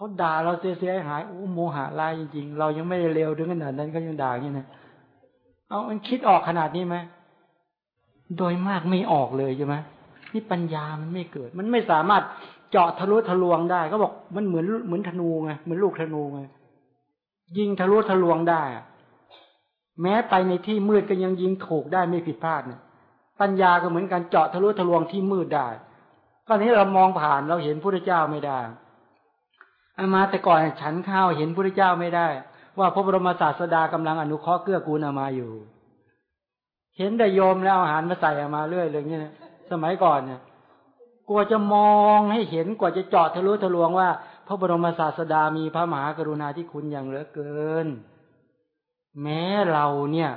เขาด่าเราเสียหายโอ้โมหะลายจริงๆ เรายังไม่ได้เร็วถึงขนาดนั้นเขายังด่าอย่างนี้นะเอามันคิดออกขนาดนี้ไหมโดยมากไม่ออกเลยใช่ไหมนี่ปัญญามันไม่เกิด มันไม่สามารถเจาะทะลุทะลวงได้เขาบอกมันเหมือนเหมือนธนูไงเหมือนลูกธนูไงยิงทะลุทะลวงได้ แม้ไปในที่มืดก็ยังยิงถูกได้ไม่ผิดพลาดเนี่ยปัญญาก็เหมือนการเจาะทะลุทะลวงที่มืดได้ก็นี้เรามองผ่านเราเห็นพระเจ้าไม่ได้ อามาแต่ก่อนฉันข้าวเห็นพระเจ้าไม่ได้ ว่าพระบรมศาสดากำลังอนุเคราะห์เกื้อกูลอามาอยู่ เห็นแต่โยมแล้วอาหารมาใส่อามาเรื่อยเลยเนี่ยสมัยก่อนเนี่ยกลัวจะมองให้เห็นกว่าจะเจาะทะลุทะลวงว่า พระบรมศาสดามีพระมหากรุณาธิคุณอย่างเหลือเกิน แม้เราเนี่ย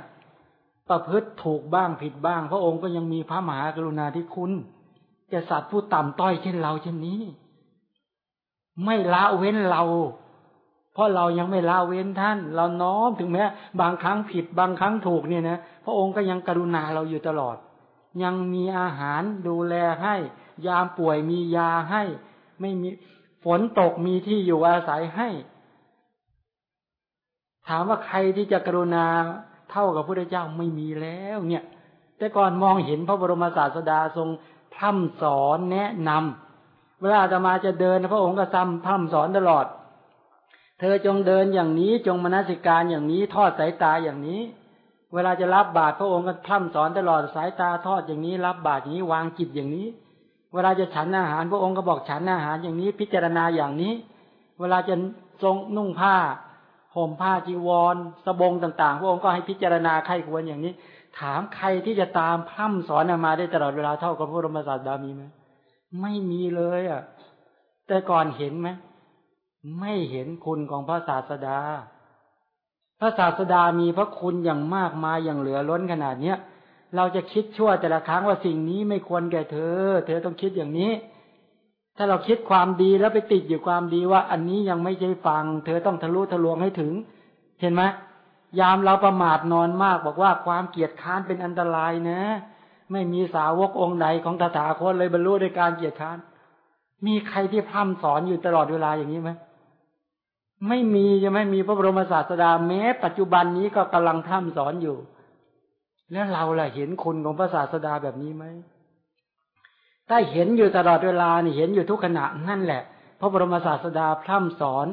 ประพฤติถูกบ้างผิดบ้าง พระองค์ก็ยังมีพระมหากรุณาธิคุณจะสัตว์ผู้ต่ำต้อยเช่นเราเช่นนี้ ไม่ละเว้นเรา เพราะเรายังไม่ละเว้นท่าน เราน้อมถึงแม้ บางครั้งผิดบางครั้งถูกเนี่ยนะพระองค์ก็ยังกรุณาเราอยู่ตลอด ยังมีอาหารดูแลให้ ยามป่วยมียาให้ ไม่มีฝนตกมีที่อยู่อาศัยให้ ถามว่าใครที่จะกรุณาเท่ากับพระเจ้าไม่มีแล้วเนี่ย แต่ก่อนมองเห็นพระบรมศาสดาทรงพร่ำสอนแนะนำ เวลาอาตมาจะเดินพระองค์ก็ซ้ำพร่ำสอนตลอด เธอจงเดินอย่างนี้จงมนสิการอย่างนี้ทอดสายตาอย่างนี้ เวลาจะรับบาตรพระองค์ก็พร่ำสอนตลอดสายตาทอดอย่างนี้ รับบาตรอย่างนี้วางจิตอย่างนี้ เวลาจะฉันอาหารพระองค์ก็บอกฉันอาหารอย่างนี้ พิจารณาอย่างนี้ เวลาจะทรงนุ่งผ้าห่มผ้าจีวรสบงต่างๆ พระองค์ก็ให้พิจารณาไข้ควรอย่างนี้ ถามใครที่จะตามพร่ำสอนมาได้ตลอดเวลาเท่ากับพระบรมศาสดามีไหม ไม่มีเลยอะ แต่ก่อนเห็นไหมไม่เห็นคุณของพระศาสดา พระศาสดามีพระคุณอย่างมากมายอย่างเหลือล้นขนาดเนี้ยเราจะคิดชั่วแต่ละครั้งว่าสิ่งนี้ไม่ควรแก่เธอ เธอต้องคิดอย่างนี้ ถ้าเราคิดความดีแล้วไปติดอยู่ความดีว่า อันนี้ยังไม่ใช่ฟัง เธอต้องทะลุทะลวงให้ถึง เห็นไหมยามเราประมาทนอนมากบอกว่าความเกียจค้านเป็นอันตรายนะ ไม่มีสาวกองค์ไหนของตถาคตเลยบรรลุด้วยการเกียจค้าน มีใครที่พร่ำสอนอยู่ตลอดเวลาอย่างนี้ไหมไม่มีจะไม่มีพระบรมศาสดาแม้ ปัจจุบันนี้ก็กำลังพร่ำสอนอยู่ แล้วเราล่ะเห็นคุณของพระศาสดาแบบนี้ไหมถ้าเห็นอยู่ตลอดเวลานี่เห็นอยู่ทุกขณะนั่นแหละ พระบรมศาสดาพร่ำสอน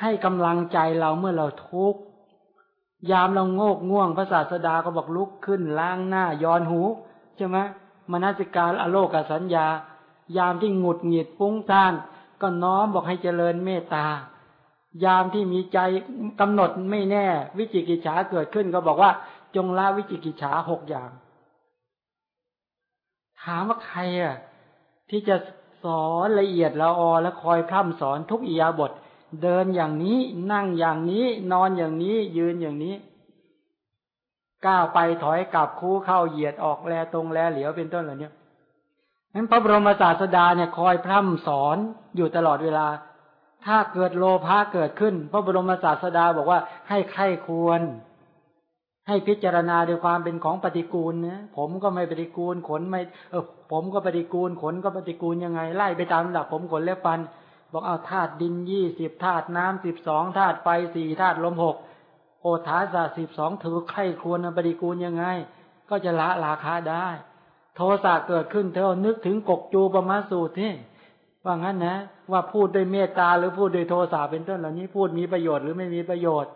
ให้กำลังใจเราเมื่อเราทุกข์ ยามเราโงกง่วงพระศาสดาก็บอกลุกขึ้นล้างหน้าย้อนหูใช่ไหมมนสิการอโลกสัญญา ยามที่หงุดหงิดฟุ้งซ่าน ก็น้อมบอกให้เจริญเมตตา ยามที่มีใจกำหนดไม่แน่ วิจิกิจฉาเกิดขึ้นก็บอกว่า จงละวิจิกิจฉาหกอย่าง ถามว่าใครอะที่จะสอนละเอียดละออและคอยพร่ำสอนทุกอียาบท เดินอย่างนี้นั่งอย่างนี้นอนอย่างนี้ยืนอย่างนี้ก้าวไปถอยกลับคู่เข้าเหยียดออกแลตรงแลเหลียวเป็นต้นเหล่านี้นั้นพระบรมศาสดาเนี่ยคอยพร่ำสอนอยู่ตลอดเวลา ถ้าเกิดโลภะเกิดขึ้น พระบรมศาสดาบอกว่าให้ใครควร ให้พิจารณาด้วยความเป็นของปฏิกูลนะผมก็ไม่ปฏิกูลขนไม่ เออผมก็ปฏิกูลขนก็ปฏิกูลยังไง ไล่ไปตามระดับผมขนเล็บฟัน บอกเอาธาตุดินยี่สิบธาตุน้ำสิบสองธาตุไฟสี่ธาตุลมหกโอทาสาสิบสองถือไข่ควรปฏิกูลยังไง ก็จะละราคาได้ โทสะเกิดขึ้นเธอนึกถึงกกจูปมาสูตรที่ว่างั้นนะ ว่าพูดด้วยเมตตาหรือพูดด้วยโทสะเป็นต้นเหล่านี้พูดมีประโยชน์หรือไม่มีประโยชน์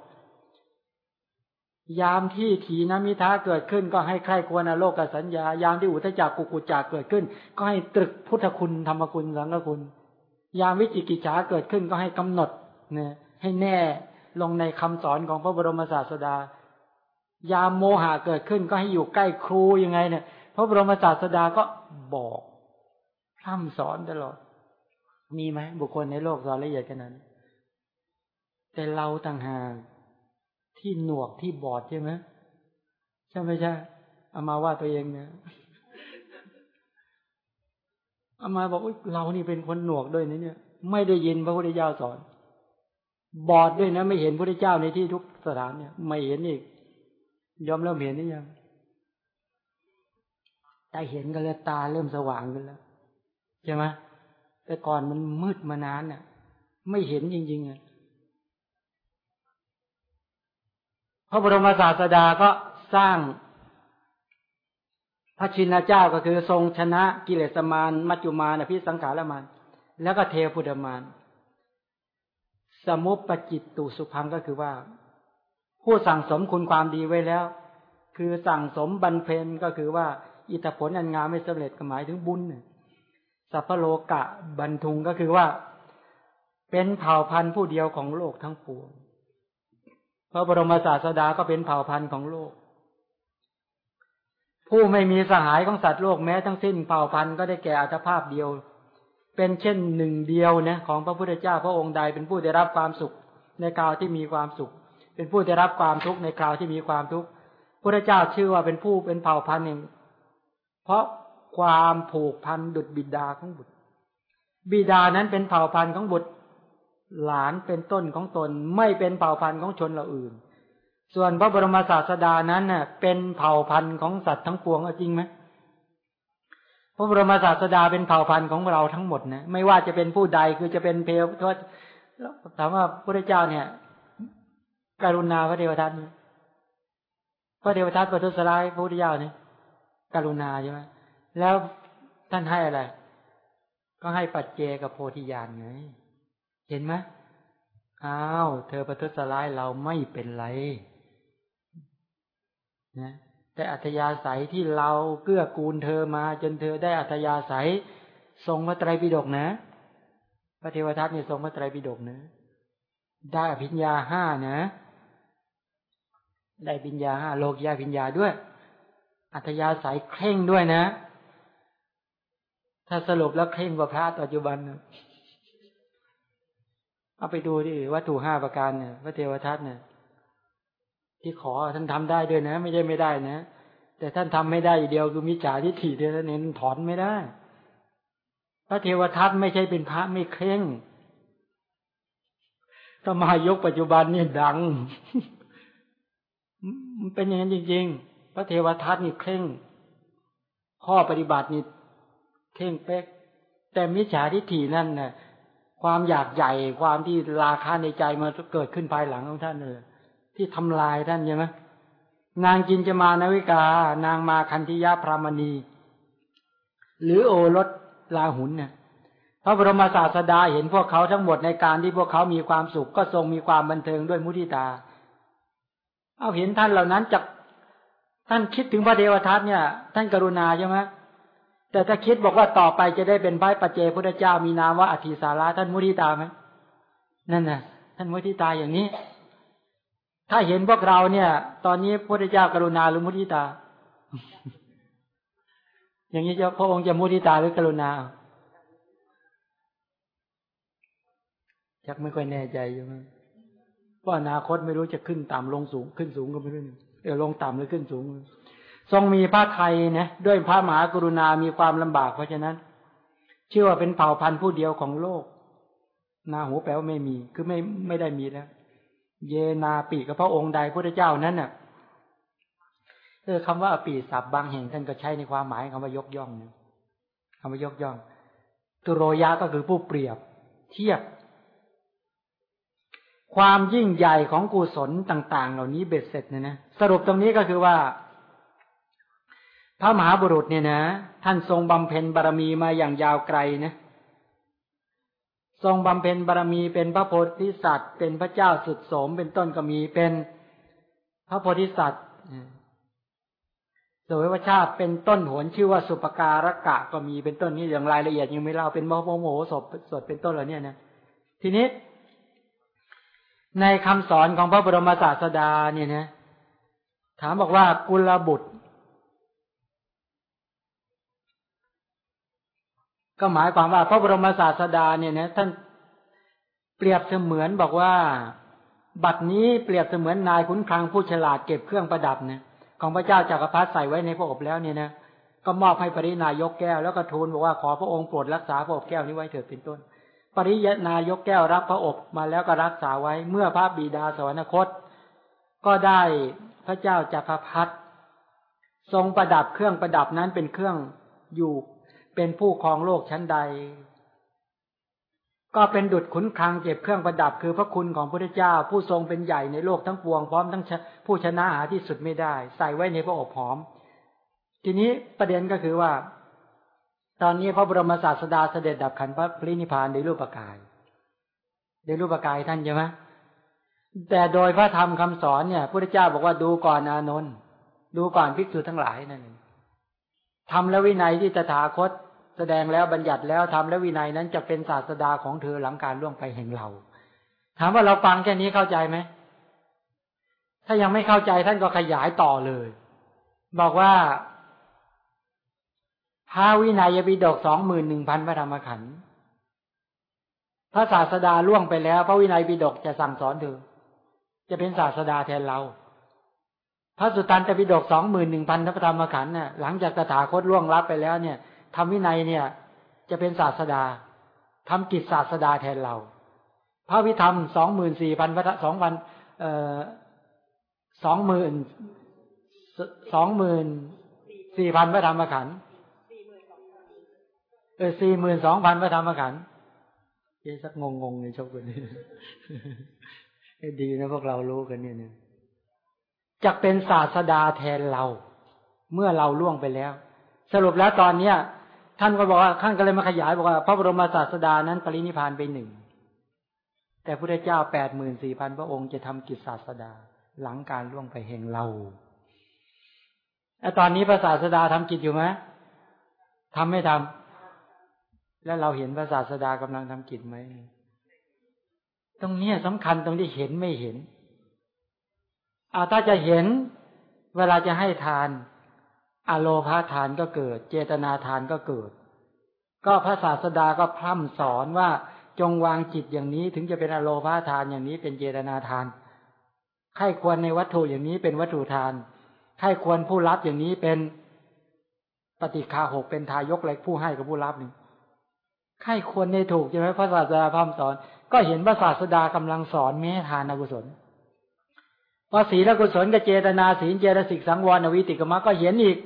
ยามที่ถีนมิท้าเกิดขึ้น ก็ให้ใครควรอโลกสัญญา ยามที่อุทจักกุกุจักเกิดขึ้น ก็ให้ตรึกพุทธคุณธรรมคุณสังฆคุณ ยามวิจิกิจฉาเกิดขึ้นก็ให้กำหนดเนี่ยให้แน่ลงในคำสอนของพระบรมศาสดา ยามโมหะเกิดขึ้นก็ให้อยู่ใกล้ครูยังไงเนี่ยพระบรมศาสดาก็บอกพร่ำสอนตลอด มีไหมบุคคลในโลกสอนละเอียดขนาดนั้น แต่เราต่างหากที่หนวกที่บอดใช่ไหมใช่ไหมใช่เอามาว่าตัวเองเนี่ย อามาบอกเรานี่เป็นคนหนวกด้วยนะเนี่ย ไม่ได้ยินพระพุทธเจ้าสอน บอดด้วยนะ ไม่เห็นพระพุทธเจ้าในที่ทุกสถานเนี่ย ไม่เห็นอีก ยอมเริ่มเห็นนี่ยังแต่เห็นก็เลยตาเริ่มสว่างขึ้นแล้วใช่ไหมแต่ก่อนมันมืดมานานเนี่ยไม่เห็นจริงๆอะพระบรมศาสดาก็สร้าง พระชินเจ้าก็คือทรงชนะกิเลสมารมัจจุมารพิสังขารมารแล้วก็เทพุทธมารสมุปปจิตตุสุพังก็คือว่า ผู้สั่งสมคุณความดีไว้แล้ว คือสั่งสมบันเพนก็คือว่า อิทธิผลอันงามไม่สำเร็จก็หมายถึงบุญสัพพโลกะบันทุงก็คือว่า เป็นเผ่าพันธุ์ผู้เดียวของโลกทั้งปวงพระบรมศาสดาก็เป็นเผ่าพันธุ์ของโลก ผู้ไม่มีสหายของสัตว์โลกแม้ทั้งสิ้นเผ่าพันธุ์ก็ได้แก่อัตภาพเดียว เป็นเช่นหนึ่งเดียวนะของพระพุทธเจ้าพระองค์ใดเป็นผู้ได้รับความสุขในคราวที่มีความสุข เป็นผู้ได้รับความทุกข์ในคราวที่มีความทุกข์พระเจ้าชื่อว่าเป็นผู้เป็นเผ่าพันธุ์หนึ่ง เพราะความผูกพันดุดบิดาของบุตร บิดานั้นเป็นเผ่าพันธุ์ของบุตร หลานเป็นต้นของตนไม่เป็นเผ่าพันธุ์ของชนเราอื่น ส่วนพระบรมศาสดานั้นเน่ะ เป็นเผ่าพันธุ์ของสัตว์ทั้งปวงจริงไหมพระบรมศาสดาเป็นเผ่าพันธุ์ของเราทั้งหมดนะไม่ว่าจะเป็นผู้ใดคือจะเป็นเพลทวถามว่าพระเจ้าเนี่ยกรุณาพระเดวทัตพระเดวทัตประทุสลายพระพุทธเจ้าเนี่ยกรุณาใช่ไหมแล้วท่านให้อะไร ก็ให้ปัจเจกับโพธิญาณไงเห็นไหมอ้าว เธอประทุษร้ายเราไม่เป็นไร นะแต่อัธยาศัยที่เราเกื้อกูลเธอมา จนเธอได้อัธยาศัย ทรงพระไตรปิฎกนะ พระเทวทัตเนี่ยทรงพระไตรปิฎกนะ ได้อภิญญาห้านะ ได้ปิญญาห้าโลกยาปิญญาด้วย อัธยาศัยเคร่งด้วยนะ ถ้าสรุปแล้วเคร่งกว่าพระปัจจุบันนะเอาไปดูดิวัตถุห้าประการเนี่ย พระเทวทัตเนี่ย ที่ขอท่านทำได้ด้วยนะ ไม่ใช่ไม่ได้นะ แต่ท่านทำไม่ได้เดียวคือมิจฉาทิฏฐิเดียวนั้นถอนไม่ได้ พระเทวทัตไม่ใช่เป็นพระไม่เคร่งถ้ามายกปัจจุบันนี่ดัง มันเป็นอย่างนั้นจริง ๆ พระเทวทัตนี่เคร่ง ข้อปฏิบัตินี่เคร่งเป๊ก แต่มิจฉาทิฏฐินั่นน่ะความอยากใหญ่ความที่ราคาในใจมาเกิดขึ้นภายหลังของท่านเลย ที่ทำลายท่านใช่ไหมนางกินจะมานาวิกา นางมาคันธิยาพรามณี หรือโอรสลาหุนเนี่ยพระบรมศาสดาเห็นพวกเขาทั้งหมดในการที่พวกเขามีความสุขก็ทรงมีความบันเทิงด้วยมุทิตา เอาเห็นท่านเหล่านั้นจากท่านคิดถึงพระเดวทัตเนี่ย ท่านกรุณาใช่ไหมแต่ถ้าคิดบอกว่าต่อไปจะได้เป็นพระปัจเจพุทธเจ้ามีนามว่าอธิสาระท่านมุทิตาไหมนั่นน่ะ ท่านมุทิตาอย่างนี้ ถ้าเห็นพวกเราเนี่ย ตอนนี้พระเจ้ากรุณาหรือมุทิตา อย่างนี้จะพระองค์จะมุทิตาหรือกรุณาชักไม่ค่อยแน่ใจใช่ไหมว่าะอนาคตไม่รู้จะขึ้นต่ำลงสูง ขึ้นสูงก็ไม่รู้เออลงต่ำหรือขึ้นสูง ทรงมีพระไทยนะด้วยพระมหากรุณามีความลำบากเพราะฉะนั้นเชื่อว่าเป็นเผ่าพันธุ์ผู้เดียวของโลก นาหูแปลว่าไม่มี คือไม่ไม่ได้มีแล้ว เยนาปีกับพระองค์ใดพระเจ้านั้นน่ะเออคำว่าปีศัพท์บางแห่งท่านก็ใช้ในความหมายคำว่ายกย่องนะคำว่ายกย่อง ตุโรยะก็คือผู้เปรียบ เทียบ ความยิ่งใหญ่ของกุศลต่าง ๆ เหล่านี้เบ็ดเสร็จเนี่ยนะสรุปตรงนี้ก็คือว่า พระมหาบุรุษเนี่ยนะ ท่านทรงบำเพ็ญบารมีมาอย่างยาวไกลนะ ทรงบำเพ็ญบารมีเป็นพระโพธิสัตว์ เป็นพระเจ้าสุดโสมเป็นต้นก็มีเป็นพระโพธิสัตว์สวยวชาติเป็นต้นหนชื่อว่าสุปการะกะก็มีเป็นต้นนี้อย่างรายละเอียดยังไม่เล่าเป็นโมโมโหศพสดเป็นต้นเหล่านี้นะทีนี้ ในคำสอนของพระบรมศาสดาเนี่ยนะถามบอกว่ากุลบุตร ก็หมายความว่าพระบรมศาสดาเนี่ยนะท่านเปรียบเสมือนบอกว่า บัดนี้เปรียบเสมือนนายขุนคลังผู้ฉลาดเก็บเครื่องประดับเนี่ยของพระเจ้าจากักรพรรดิใส่ไว้ในพระอบแล้วเนี่ยนะก็มอบให้ปรินายกแก้วแล้วก็ทูลบอกว่าขอพระองค์โปรดรักษาพระอบแก้วนี้ไว้เถิดเป็นต้น ปริยนายกแก้วรับพระอบมาแล้วก็รักษาไว้เมื่อพระบิดาสวรรคต ก็ได้พระเจ้าจากักรพรรดิทรงประดับเครื่องประดับนั้นเป็นเครื่องอยู่ เป็นผู้ครองโลกชั้นใด ก็เป็นดุจขุนคลังเก็บเครื่องประดับคือพระคุณของพระเจ้า ผู้ทรงเป็นใหญ่ในโลกทั้งปวงพร้อมทั้งผู้ชนะหาที่สุดไม่ได้ ใส่ไว้ในพระอบหอม ทีนี้ประเด็นก็คือว่า ตอนนี้พระบรมศาสดาเสด็จดับขันพระปรินิพานในรูปกายในรูปกายท่านใช่ไหมแต่โดยพระธรรมคำสอนเนี่ยพระเจ้าบอกว่าดูก่อนอานนท์ดูก่อนภิกษุทั้งหลายนั่นเองทำและวินัยที่ตถาคต แสดงแล้วบัญญัติแล้วทำและวินัยนั้นจะเป็นศาสดาของเธอหลังการล่วงไปแห่งเรา ถามว่าเราฟังแค่นี้เข้าใจไหม ถ้ายังไม่เข้าใจท่านก็ขยายต่อเลย บอกว่าพระวินัยบิดกสองหมื่นหนึ่งพันพระธรรมขันธ์พระศาสดาล่วงไปแล้ว พระวินัยบิดกจะสั่งสอนเธอ จะเป็นศาสดาแทนเรา พระสุตตันตปิฎกสองหมื่นหนึ่งพันพระธรรมขันธ์น่ะหลังจากตถาคตล่วงลับไปแล้วเนี่ย ทำวินัยเนี่ย จะเป็นศาสดาทำกิจศาสดาแทนเรา พระวิธรรมสองหมื่นสี่พันพระสองพันสองหมื่นสองหมื่นสี่พันพระธรรมขันธ์เออสี่หมื่นสองพันพระธรรมขันธ์เจ๊สักงงงในชกกันนี้ดีนะพวกเรารู้กันเนี่ยเนี่ยจะเป็นศาสดาแทนเรา เมื่อเราล่วงไปแล้ว สรุปแล้วตอนเนี้ย ท่านก็บอกว่าท่านก็เลยมาขยายบอกว่า พระบรมศาสดานั้นปรินิพานไปหนึ่งแต่พระเจ้าแปดหมื่นสี่พันพระองค์จะทำกิจศาสดาหลังการล่วงไปแห่งเราแล้วตอนนี้พระศาสดาทำกิจอยู่ไหมทำไม่ทำแล้วเราเห็นพระศาสดากำลังทำกิจไหมตรงนี้สำคัญตรงที่เห็นไม่เห็นอาถ้าจะเห็น เวลาจะให้ทาน อโลภาทานก็เกิด เจตนาทานก็เกิด ก็พระศาสดาก็พร่ำสอนว่าจงวางจิตอย่างนี้ถึงจะเป็นอโลภาทานอย่างนี้เป็นเจตนาทานใครควรในวัตถุอย่างนี้เป็นวัตถุทานใครควรผู้รับอย่างนี้เป็นปฏิคาหกเป็นทายกอะไรผู้ให้กับผู้รับหนึ่งใครควรในถูกใช่ไหมพระศาสดาพร่ำสอน ก็เห็นพระศาสดากำลังสอนแม่ทานอกุศลพอศีลกุศลกับเจตนาศีลเจตสิกสังวรวิติกรรก็เห็นอีก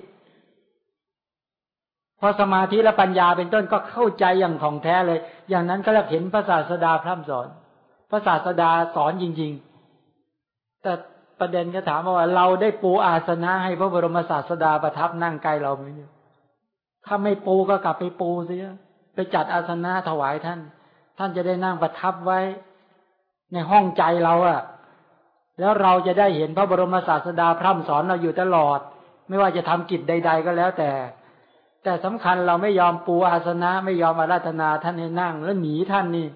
พอสมาธิและปัญญาเป็นต้นก็เข้าใจอย่างท่องแท้เลย อย่างนั้นก็เรียกเห็นพระศาสดาพร่ำสอน พระศาสดาสอนจริง ๆ แต่ประเด็นก็ถามว่าเราได้ปูอาสนะให้พระบรมศาสดาประทับนั่งใกล้เราไหมเนี่ยถ้าไม่ปูก็กลับไปปูเสียไปจัดอาสนะถวายท่าน ท่านจะได้นั่งประทับไว้ ในห้องใจเราอะแล้วเราจะได้เห็นพระบรมศาสดาพร่ำสอนเราอยู่ตลอด ไม่ว่าจะทำกิจใด ๆ ก็แล้วแต่ แต่สำคัญเราไม่ยอมปูอาสนะ ไม่ยอมอาราธนาท่านให้นั่ง แล้วหนีท่านนี่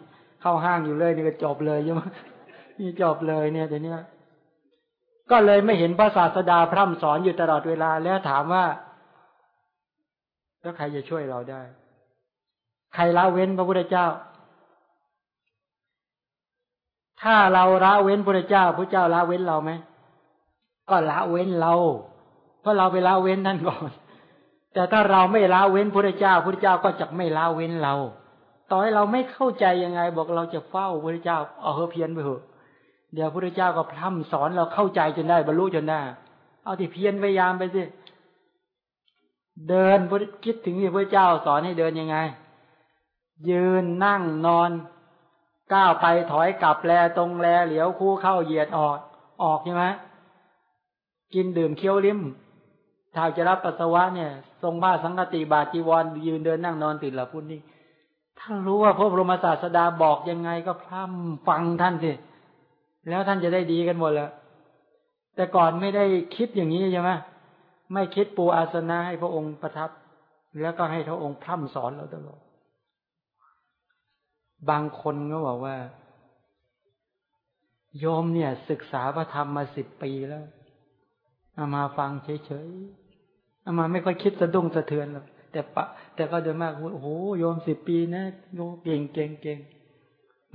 เข้าห้างอยู่เลยนี่ก็จบเลยใช่ไหมนี่จบเลยเนี่ยเดี๋ยวนี้ก็เลยไม่เห็นพระศาสดาพร่ำสอนอยู่ตลอดเวลาแล้วถามว่า แล้วใครจะช่วยเราได้ ใครละเว้นพระพุทธเจ้า ถ้าเราละเว้นพระเจ้าพระเจ้าละเว้นเราไหมก็ละเว้นเรา เพราะเราไปละเว้นท่านก่อน แต่ถ้าเราไม่ละเว้นพระเจ้าพระเจ้าก็จะไม่ละเว้นเรา ต่อให้เราไม่เข้าใจยังไง บอกเราจะเฝ้าพระเจ้าเอาเฮเพียนไปเถอะเดี๋ยวพระเจ้าก็พร่ำสอนเราเข้าใจจนได้บรรลุจนได้ เอาที่เพียนพยายามไปสิเดินคิดถึงที่พระเจ้าสอนให้เดินยังไง ยืนนั่งนอน ก้าวไปถอยกลับแลตรงแลเหลียวคู่เข้าเหยียดออกออกใช่ไหมกินดื่มเคี้ยวลิ้ม ถ้าจะรับปัสสาวะเนี่ย ทรงผ้าสังกติบาจีวรยืนเดินนั่งนอนติดหลับพุทนี่ท่านรู้ว่าพระบรมศาสดาบอกยังไงก็พร่ำฟังท่านสิแล้วท่านจะได้ดีกันหมดแล้วแต่ก่อนไม่ได้คิดอย่างนี้ใช่ไหมไม่คิดปูอาสนะให้พระองค์ประทับ แล้วก็ให้พระองค์พร่ำสอนเราตลอดบางคนก็บอกว่าโยมเนี่ย ศึกษาพระธรรมมาสิบปีแล้ว มาฟังเฉยๆ เอามาไม่ค่อยคิดสะดุ้งสะเทือนหรอกแต่ปะ แต่ก็โดยมากโอ้โหโยมสิบปีนะโยมเก่งเก่งเก่ง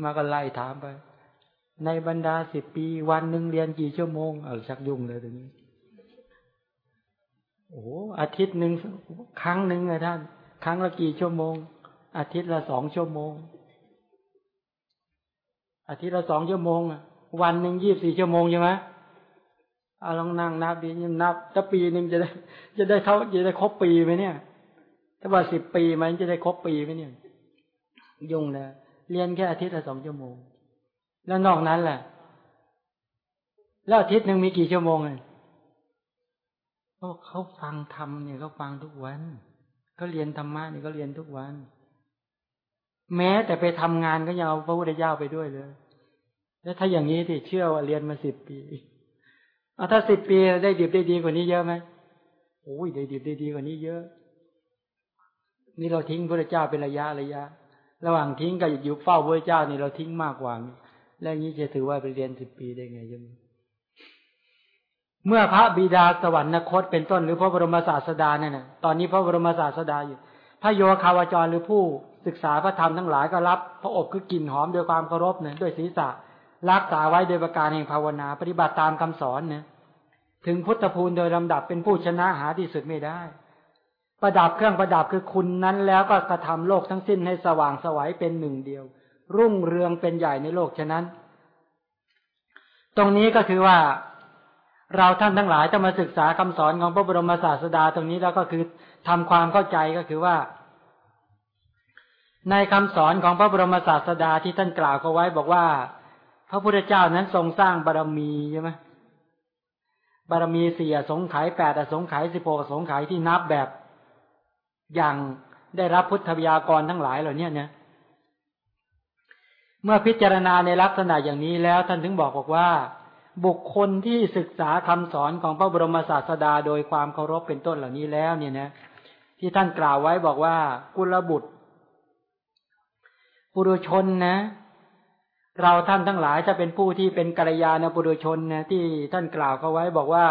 มาก็ไล่ถามไป ในบรรดาสิบปี วันหนึ่งเรียนกี่ชั่วโมงเออชักยุ่งเลยตรงนี้โอ้อาทิตย์หนึ่งครั้งหนึ่งไงท่าน ครั้งละกี่ชั่วโมง อาทิตย์ละสองชั่วโมง อาทิตย์ละสองชั่วโมงวันหนึ่งยี่บสี่ชั่วโมงใช่ไหม เอาลองนั่งนับดีนับถ้าปีหนึ่งจะได้ จะได้เท่าจะได้ครบปีไหมเนี่ย ถ้าว่าสิบปีมันจะได้ครบปีไหมเนี่ย ยุ่งนะเรียนแค่อาทิตย์ละสองชั่วโมง แล้วนอกนั้นแหละแล้วอาทิตย์หนึ่งมีกี่ชั่วโมงเลยก็เขาฟังธรรมเนี่ยเขาฟังทุกวันเขาเรียนธรรมะเนี่ยเขาเรียนทุกวัน แม้แต่ไปทำงานก็ยังเอาพระพุทธเจ้าไปด้วยเลย แล้วถ้าอย่างนี้ที่เชื่อว่าเรียนมาสิบปี เอาถ้าสิบปีได้ดีได้ดีกว่านี้เยอะไหมโอ้ยได้ดีได้ดีกว่านี้เยอะ นี่เราทิ้งพระเจ้าเป็นระยะระยะ ระหว่างทิ้งกับอยู่เฝ้าพระเจ้านี่เราทิ้งมากกว่าแล้วนี้จะถือว่าไปเรียนสิบปีได้ไงใช่ไหมเมื่อพระบิดาสวรรคตเป็นต้นหรือพระบรมศาสดาเนี่ยนะตอนนี้พระบรมศาสดาอยู่ พระโยคาวจรหรือผู้ศึกษาพระธรรมทั้งหลายก็รับ พระอบคือกลิ่นหอมโดยความเคารพเนี่ยด้วยศีรษะรักษาไว้โดยประการแห่งภาวนา ปฏิบัติตามคำสอนเนี่ย ถึงพุทธภูมิโดยลำดับเป็นผู้ชนะหาที่สุดไม่ได้ ประดับเครื่องประดับคือคุณนั้นแล้วก็กระทำโลกทั้งสิ้นให้สว่างสวัยเป็นหนึ่งเดียว รุ่งเรืองเป็นใหญ่ในโลกฉะนั้น ตรงนี้ก็คือว่าเราท่านทั้งหลายจะมาศึกษาคำสอนของพระบรมศาสดาตรงนี้แล้วก็คือทำความเข้าใจก็คือว่า ในคำสอนของพระบรมศาสดาที่ท่านกล่าวเขาไว้บอกว่า พระพุทธเจ้านั้นทรงสร้างบารรมีใช่ไหม บารมีสี่สงไขยแปดสงไขยสิบหกสงไขยที่นับแบบอย่างได้รับพุทธวิยากรทั้งหลายเหล่านี้เนี่ยเมื่อพิจารณาในลักษณะอย่างนี้แล้วท่านถึงบอกบอกว่า บุคคลที่ศึกษาคำสอนของพระบรมศาสดาโดยความเคารพเป็นต้นเหล่านี้แล้วเนี่ยนะ ที่ท่านกล่าวไว้บอกว่ากุลบุตร ปุรุชนนะ เราท่านทั้งหลายจะเป็นผู้ที่เป็นกัลยาณปุรุชนนะที่ท่านกล่าวเขาไว้บอกว่า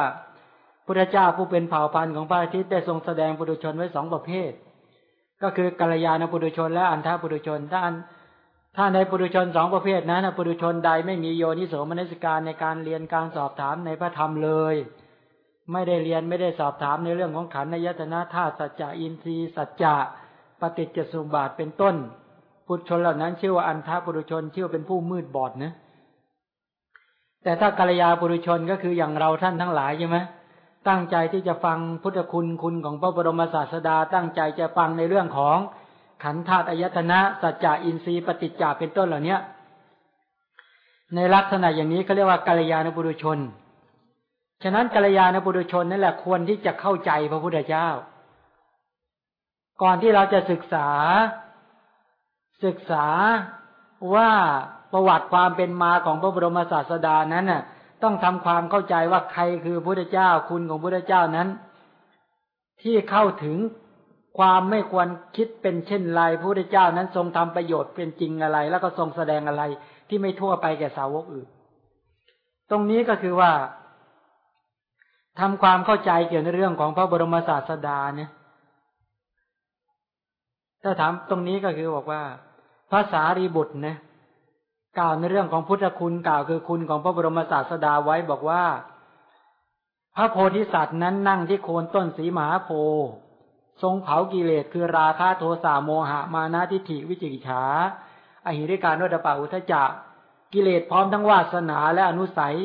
พระเจ้าผู้เป็นเผ่าพันธุ์ของพระอาทิตย์ได้ทรงแสดงปุรุชนไว้สองประเภท ก็คือกัลยาณปุรุชนและอันทปุรุชนถ้าอันถ้าในปุถุชนสองประเภทนั้นปุถุชนใดไม่มีโยนิโสมนสิการในการเรียนการสอบถามในพระธรรมเลย ไม่ได้เรียนไม่ได้สอบถามในเรื่องของขันธ์นยตนะธาตุสัจจะอินทรีย์สัจจะปฏิจจสุบาทเป็นต้น ปุถุชนเหล่านั้น ชื่อว่าอันทปุถุชนชื่อเป็นผู้มืดบอดนะแต่ถ้ากัลยาปุถุชนก็คืออย่างเราท่านทั้งหลายใช่ไหมตั้งใจที่จะฟังพุทธคุณคุณของพระบรมศาสดา ตั้งใจจะฟังในเรื่องของขันธาตุอายตนะสัจจะอินทรีย์ปฏิจจาเป็นต้นเหล่านี้ในลักษณะอย่างนี้เขาเรียกว่ากัลยาณบุรุชน ฉะนั้นกัลยาณบุรุชนนั่นแหละควรที่จะเข้าใจพระพุทธเจ้า ก่อนที่เราจะศึกษา ศึกษาว่าประวัติความเป็นมาของพระบรมศาสดานั้นน่ะ ต้องทำความเข้าใจว่าใครคือพระพุทธเจ้าคุณของพระพุทธเจ้านั้น ที่เข้าถึงความไม่ควรคิดเป็นเช่นไรพระพุทธเจ้านั้นทรงทำประโยชน์เป็นจริงอะไร แล้วก็ทรงแสดงอะไรที่ไม่ทั่วไปแก่สาวกอื่น ตรงนี้ก็คือว่าทำความเข้าใจเกี่ยวในเรื่องของพระบรมศาสดาเนี่ย ถ้าถามตรงนี้ก็คือบอกว่า ภาษารีบุตรนะกล่าวในเรื่องของพุทธคุณกล่าวคือคุณของพระบรมศาสดาไว้บอกว่า พระโพธิสัตว์นั้นนั่งที่โคนต้นสีมหาโพทรงเผากิเลสคือราคะโทสะโมหะมานะทิฏฐิวิจิกิจฉาอหิริการนดปาอุทจักกิเลสพร้อมทั้งวาสนาและอนุสัย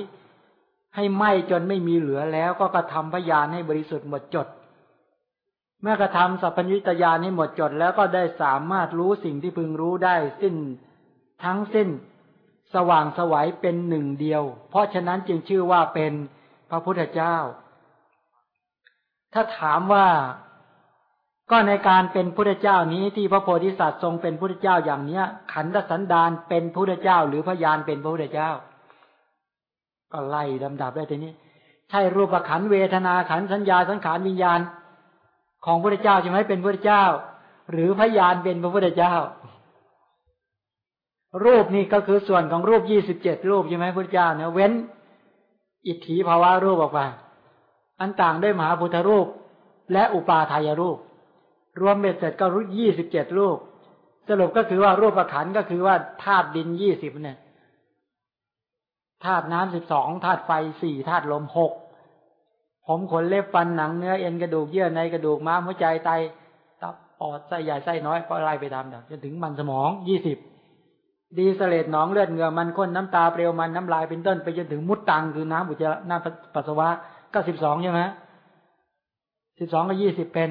ให้ไหมจนไม่มีเหลือแล้วก็กระทำพยานให้บริสุทธิ์หมดจด เมื่อกระทำสัพพัญญุตยานให้หมดจดแล้วก็ได้สามารถรู้สิ่งที่พึงรู้ได้สิ้นทั้งสิ้นสว่างสวัยเป็นหนึ่งเดียว เพราะฉะนั้นจึงชื่อว่าเป็นพระพุทธเจ้า ถ้าถามว่าก็ในการเป็นพุทธเจ้านี้ที่พระโพธิสัตว์ทรงเป็นพุทธเจ้าอย่างเนี้ย ขันธสันดานเป็นพุทธเจ้า หรือพยานเป็นพระพุทธเจ้า ก็ไล่ลำดับได้ทีนี้ ใช่รูปขันเวทนาขันสัญญาสังขารวิญญาณ ของพุทธเจ้าใช่ไหมเป็นพุทธเจ้า หรือพยานเป็นพระพุทธเจ้า รูปนี่ก็คือส่วนของรูปยี่สิบเจ็ดรูปใช่ไหมพุทธเจ้าเนี่ยเว้น อิทธิภาวะรูปออกไปอันต่างด้วยมหาพุทธรูป และอุปาทายรูป รวมเบ็ดเสร็จก็รู้ยี่สิบเจ็ดรูป สรุปก็คือว่ารูปประขันก็คือว่าธาตุดินยี่สิบเนี่ยธาตุน้ำสิบสองธาตุไฟสี่ธาตุลมหก ผมขนเล็บฟันหนังเนื้อเอ็นกระดูกเยื่อในกระดูกม้ามหัวใจไตตับปอดไส้ใหญ่ไส้น้อยก็ไล่ไปตามดับจนถึงมันสมองยี่สิบดีเสเลดหนองเลือดเหงื่อมันข้นน้ำตาเปรียวมันน้ำลายเป็นต้นไปจนถึงมุดตังคือน้ำอุจจาระน้ำปัสสาวะก็สิบสองใช่ไหมสิบสองก็ยี่สิบเป็น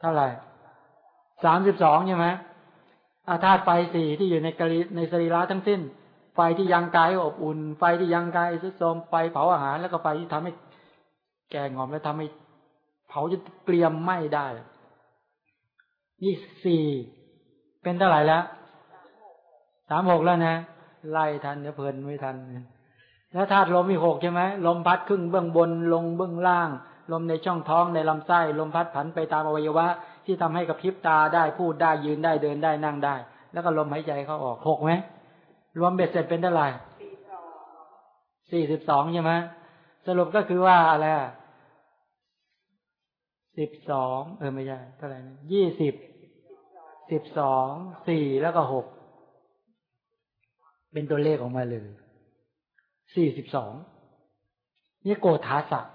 เท่าไหร่สามสิบสองใช่ไหมอาธาตุไฟสี่ที่อยู่ในกรีในสรีระทั้งสิ้น ไฟที่ยังกายอบอุ่น ไฟที่ยังกายสุดโทมไฟเผาอาหารแล้วก็ไฟที่ทำให้ แก่งอมและทำให้เผาจะเกลียมไหม้ได้นี่สี่เป็นเท่าไหร่แล้วสามหกแล้วนะไล่ทันเดี๋ยวเพลินไม่ทันแล้วธาตุลมมีหกใช่ไหมลมพัดครึ่งเบื้องบนลงเบื้องล่าง ลมในช่องท้องในลำไส้ลมพัดผันไปตามอวัยวะ ที่ทำให้กระพริบตาได้พูดได้ยืนได้เดินได้นั่งได้ แล้วก็ลมหายใจเข้าออกหกไหมรวมเบ็ดเสร็จเป็นเท่าไหร่สี่สิบสองใช่ไหม สรุปก็คือว่าอะไรสิบสองเออไม่ใช่เท่าไหร่นะยี่สิบสิบสองสี่แล้วก็หกเป็นตัวเลขออกมาเลยสี่สิบสองนี่โกธาสัก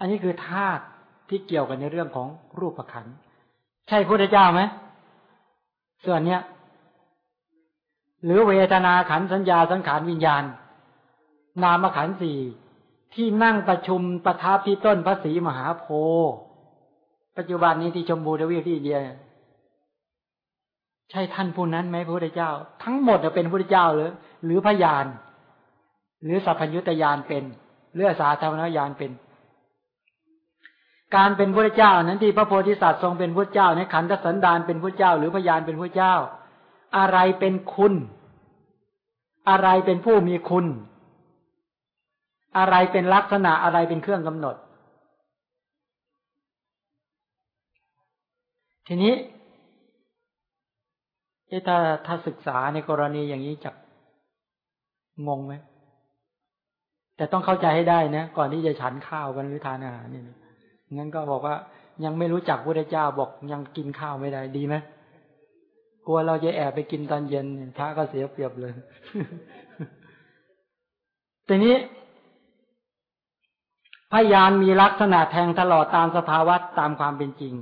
อันนี้คือธาตุที่เกี่ยวกันในเรื่องของรูปขันใช่พระเจ้าไหมส่วนเนี้ย หรือเวทนาขันสัญญาสังขารวิญญาณ นามขันสี่ ที่นั่งประชุมประทับที่ต้นพระศรีมหาโพธิ์ปัจจุบันนี้ที่ชมบูรวีที่อินเดีย ใช่ท่านผู้นั้นไหมพระพุทธเจ้า ทั้งหมดเป็นพระพุทธเจ้าหรือ หรือพยาน หรือสัพพัญญุตยานเป็นหรือสาธารณญาณเป็น การเป็นพระเจ้านั้นที่พระโพธิสัตว์ทรงเป็นพระเจ้าในขันธสันดานเป็นพระเจ้า หรือพยานเป็นพระเจ้า อะไรเป็นคุณ อะไรเป็นผู้มีคุณ อะไรเป็นลักษณะอะไรเป็นเครื่องกำหนด ทีนี้ถ้าถ้าศึกษาในกรณีอย่างนี้จะงงไหมแต่ต้องเข้าใจให้ได้นะก่อนที่จะฉันข้าวกันหรือทานอาหารนี่งั้นก็บอกว่ายังไม่รู้จักพระเจ้าบอกยังกินข้าวไม่ได้ดีไหมกลัวเราจะแอบไปกินตอนเย็นพระก็เสียเปรียบเลยทีนี้ พยานมีลักษณะแทงตลอดตามสภาวะตามความเป็นจริง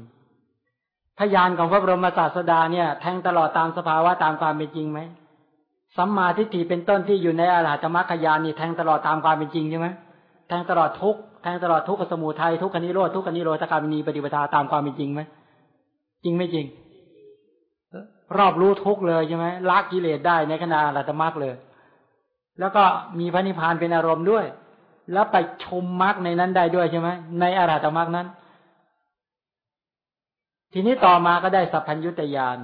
พยานของพระบรมศาสดาเนี่ย แทงตลอดตามสภาวะตามความเป็นจริงไหมสัมมาทิฏฐิเป็นต้นที่อยู่ในอรหัตมรรคยานนี่แทงตลอดตามความเป็นจริงใช่ไหมแทงตลอดทุกแทงตลอดทุกขสมุทัยทุกขนิโรธทุกขนิโรธกามินีปฏิปทาตามความเป็นจริงไหมจริงไม่จริง รอบรู้ทุกเลยใช่ไหมละกิเลสได้ในขณะอรหัตมรรคเลย แล้วก็มีพระนิพพานเป็นอารมณ์ด้วย แล้วไปชมมรรคในนั้นได้ด้วยใช่ไหมในอารหัตมรรคนั้น ทีนี้ต่อมาก็ได้สัพพัญญุตยาน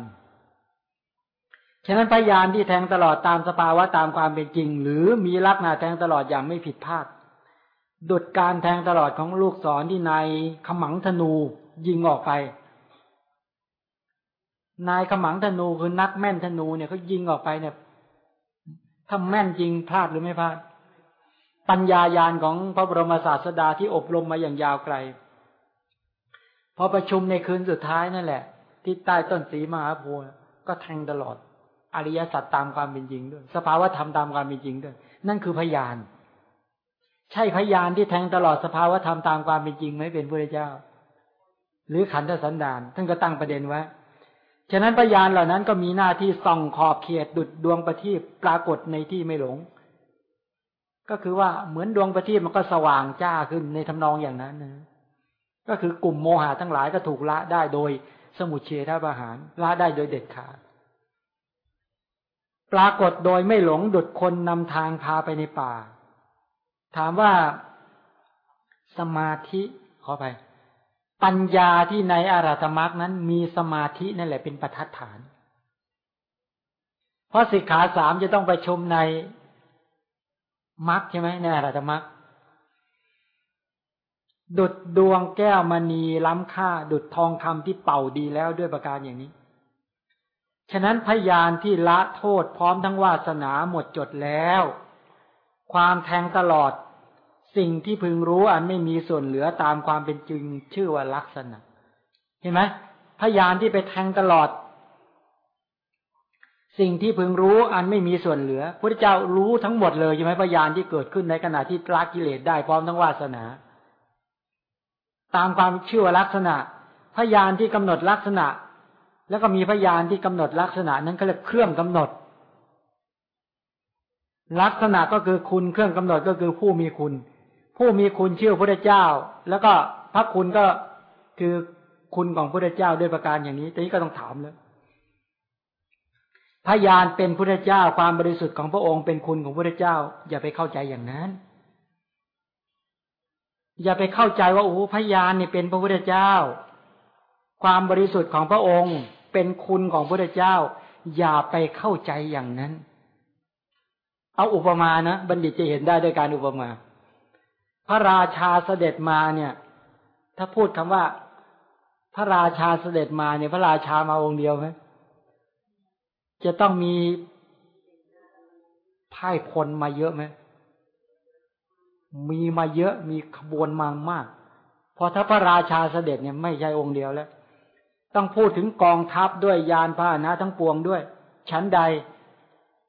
ฉะนั้นพยานที่แทงตลอดตามสภาวะตามความเป็นจริง หรือมีลักษณะแทงตลอดอย่างไม่ผิดพลาด ดุดการแทงตลอดของลูกศรที่นายขมังธนูยิงออกไป นายขมังธนูคือนักแม่นธนูเนี่ยเขายิงออกไปเนี่ยถ้าแม่นจริงพลาดหรือไม่พลาด ปัญญายาณของพระบรมศาสดาที่อบรมมาอย่างยาวไกล พอประชุมในคืนสุดท้ายนั่นแหละ ที่ใต้ต้นสีมหาโพธิ์ก็แทงตลอด อริยสัจตามความเป็นจริงด้วย สภาวะธรรมตามความเป็นจริงด้วย นั่นคือพยาน ใช่พยานที่แทงตลอดสภาวะธรรมตามความเป็นจริงไหมเป็นพระเจ้า หรือขันธสันดานท่านก็ตั้งประเด็นไว้ฉะนั้นพยานเหล่านั้นก็มีหน้าที่ส่องขอบเขตดุดดวงประทีปปรากฏในที่ไม่หลง ก็คือว่าเหมือนดวงประทีปมันก็สว่างจ้าขึ้นในทำนองอย่างนั้นนะก็คือกลุ่มโมหะทั้งหลายก็ถูกละได้โดยสมุเฉทประหารละได้โดยเด็ดขาด ปรากฏโดยไม่หลงดุดคนนำทางพาไปในป่า ถามว่าสมาธิขอไป ปัญญาที่ในอาราธมรรคนั้นมีสมาธินั่นแหละเป็นประทัดฐาน เพราะสิกขาสามจะต้องไปชมใน มรรคใช่ไหมในอาราธมรรคดุดดวงแก้วมณีล้ำค่า ดุดทองคำที่เป่าดีแล้วด้วยประการอย่างนี้ ฉะนั้นพยานที่ละโทษพร้อมทั้งวาสนาหมดจดแล้ว ความแทงตลอด สิ่งที่พึงรู้อันไม่มีส่วนเหลือตามความเป็นจริงชื่อว่าลักษณะ เห็นไหมพยานที่ไปแทงตลอด สิ่งที่พึงรู้อันไม่มีส่วนเหลือพระเจ้ารู้ทั้งหมดเลยใช่ไหมพยานที่เกิดขึ้นในขณะที่ละกิเลสได้พร้อมทั้งวาสนา ตามความเชื่อลักษณะ พยานที่กำหนดลักษณะ แล้วก็มีพยานที่กำหนดลักษณะนั้นเขาเรียกเครื่องกำหนด ลักษณะก็คือคุณเครื่องกำหนดก็คือผู้มีคุณ ผู้มีคุณเชื่อพระเจ้า แล้วก็พระคุณก็คือคุณของพระเจ้าด้วยประการอย่างนี้ทีนี้ก็ต้องถามเลย พยานเป็นพุทธเจ้าความบริสุทธิ์ของพระองค์เป็นคุณของพระเจ้า อย่าไปเข้าใจอย่างนั้น อย่าไปเข้าใจว่าโอ้พยานเนี่ยเป็นพระพุทธเจ้า ความบริสุทธิ์ของพระองค์เป็นคุณของพระพุทธเจ้า อย่าไปเข้าใจอย่างนั้น เอาอุปมานะบัณฑิตจะเห็นได้ด้วยการอุปมา พระราชาเสด็จมาเนี่ย ถ้าพูดคำว่า พระราชาเสด็จมาเนี่ย พระราชามาองค์เดียวไหม จะต้องมีพ่ายพลมาเยอะไหม มีมาเยอะ มีขบวนมามาก พอถ้าพระราชาเสด็จเนี่ยไม่ใช่องค์เดียวแล้ว ต้องพูดถึงกองทัพด้วยยานพาหนะทั้งปวงด้วย ชั้นใด